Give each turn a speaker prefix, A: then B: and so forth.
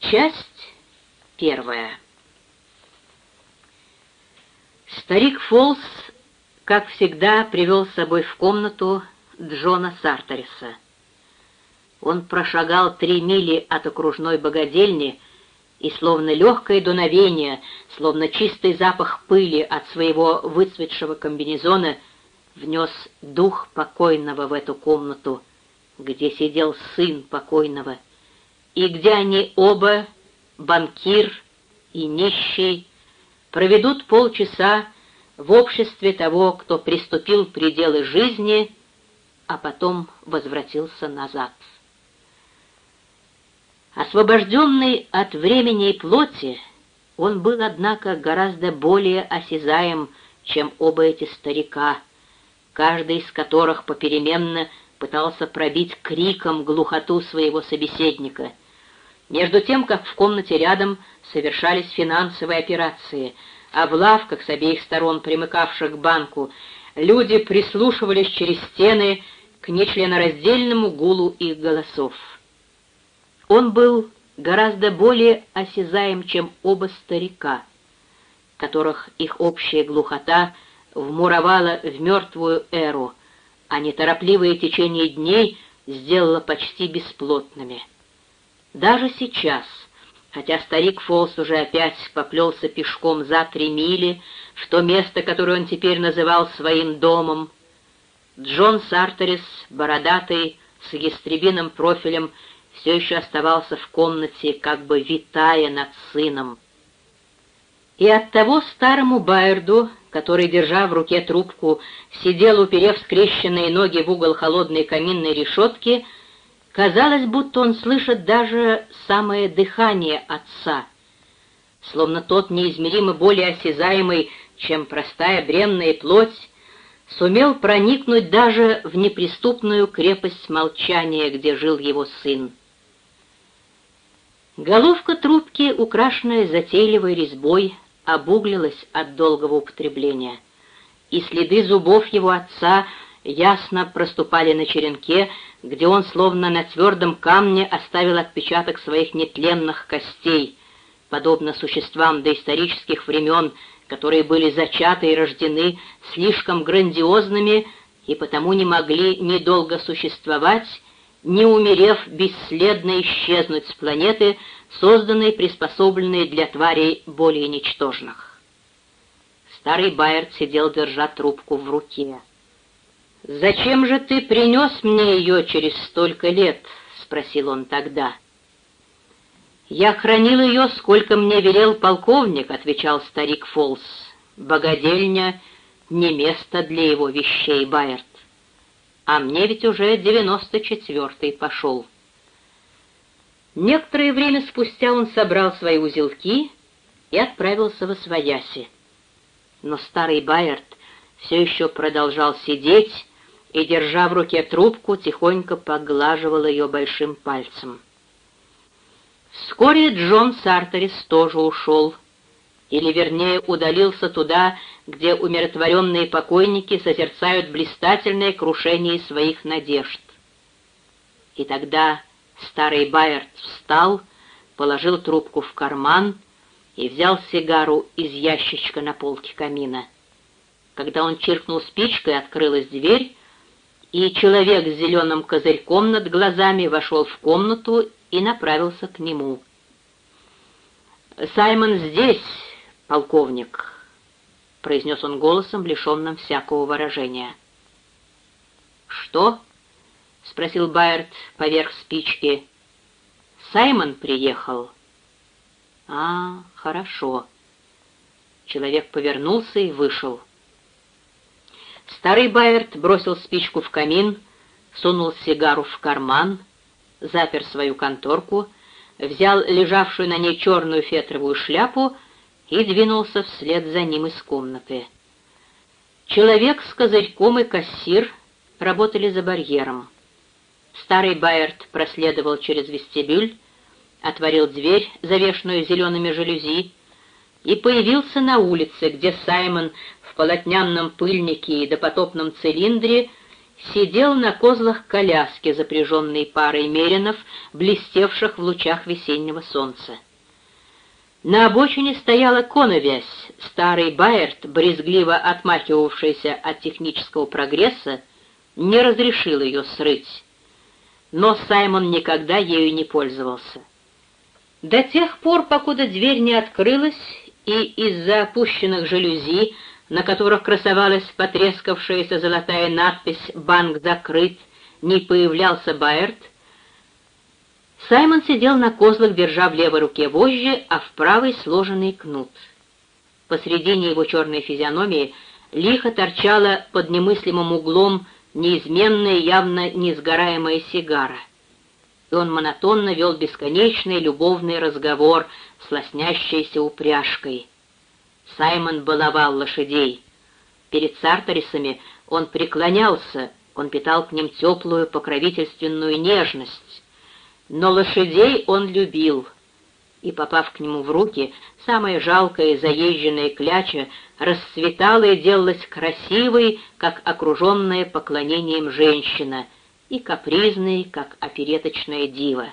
A: Часть первая. Старик Фолс, как всегда, привел с собой в комнату Джона Сартериса. Он прошагал три мили от окружной богадельни, и словно легкое дуновение, словно чистый запах пыли от своего выцветшего комбинезона внес дух покойного в эту комнату, где сидел сын покойного, и где они оба, банкир и нищий, проведут полчаса в обществе того, кто приступил пределы жизни, а потом возвратился назад. Освобожденный от времени и плоти, он был, однако, гораздо более осязаем, чем оба эти старика, каждый из которых попеременно пытался пробить криком глухоту своего собеседника. Между тем, как в комнате рядом совершались финансовые операции, а в лавках с обеих сторон, примыкавших к банку, люди прислушивались через стены к нечленораздельному гулу их голосов. Он был гораздо более осязаем, чем оба старика, которых их общая глухота вмуровала в мертвую эру, а неторопливое течение дней сделало почти бесплотными. Даже сейчас, хотя старик Фолс уже опять поплелся пешком за три мили в то место, которое он теперь называл своим домом, Джон Сартерис, бородатый, с ястребиным профилем, все еще оставался в комнате, как бы витая над сыном. И оттого старому Байерду, который, держа в руке трубку, сидел, уперев скрещенные ноги в угол холодной каминной решетки, казалось, будто он слышит даже самое дыхание отца, словно тот неизмеримо более осязаемый, чем простая бренная плоть, сумел проникнуть даже в неприступную крепость молчания, где жил его сын. Головка трубки, украшенная затейливой резьбой, обуглилась от долгого употребления, и следы зубов его отца ясно проступали на черенке, где он словно на твердом камне оставил отпечаток своих нетленных костей, подобно существам доисторических времен, которые были зачаты и рождены слишком грандиозными и потому не могли недолго существовать, не умерев бесследно исчезнуть с планеты, созданной, приспособленной для тварей более ничтожных. Старый Байерд сидел, держа трубку в руке. «Зачем же ты принес мне ее через столько лет?» — спросил он тогда. «Я хранил ее, сколько мне велел полковник», — отвечал старик Фолс. «Богодельня — не место для его вещей, Байерд. А мне ведь уже девяносто четвертый пошел». Некоторое время спустя он собрал свои узелки и отправился во свояси. Но старый Байерд все еще продолжал сидеть и, держа в руке трубку, тихонько поглаживал ее большим пальцем. Вскоре Джон Сартерис тоже ушел, или, вернее, удалился туда, где умиротворенные покойники созерцают блистательное крушение своих надежд. И тогда Старый Байерт встал, положил трубку в карман и взял сигару из ящичка на полке камина. Когда он чиркнул спичкой, открылась дверь, и человек с зеленым козырьком над глазами вошел в комнату и направился к нему. «Саймон здесь, полковник», — произнес он голосом, лишенным всякого выражения. «Что?» — спросил Байерт поверх спички. «Саймон приехал». «А, хорошо». Человек повернулся и вышел. Старый Байерт бросил спичку в камин, сунул сигару в карман, запер свою конторку, взял лежавшую на ней черную фетровую шляпу и двинулся вслед за ним из комнаты. Человек с козырьком и кассир работали за барьером. Старый Байерт проследовал через вестибюль, отворил дверь, завешенную зелеными жалюзи, и появился на улице, где Саймон в полотняном пыльнике и допотопном цилиндре сидел на козлах коляски, запряженной парой меринов, блестевших в лучах весеннего солнца. На обочине стояла коновязь, старый Байерт, брезгливо отмахивавшийся от технического прогресса, не разрешил ее срыть. Но Саймон никогда ею не пользовался. До тех пор, покуда дверь не открылась, и из-за опущенных жалюзи, на которых красовалась потрескавшаяся золотая надпись «Банк закрыт», не появлялся Байерт, Саймон сидел на козлах, держа в левой руке вожжи, а в правой сложенный кнут. Посредине его черной физиономии лихо торчала под немыслимым углом неизменная, явно несгораемая сигара. И он монотонно вел бесконечный любовный разговор с лоснящейся упряжкой. Саймон баловал лошадей. Перед сарторисами он преклонялся, он питал к ним теплую покровительственную нежность. Но лошадей он любил — и, попав к нему в руки, самая жалкая заезженная кляча расцветала и делалась красивой, как окруженная поклонением женщина, и капризной, как опереточная дива.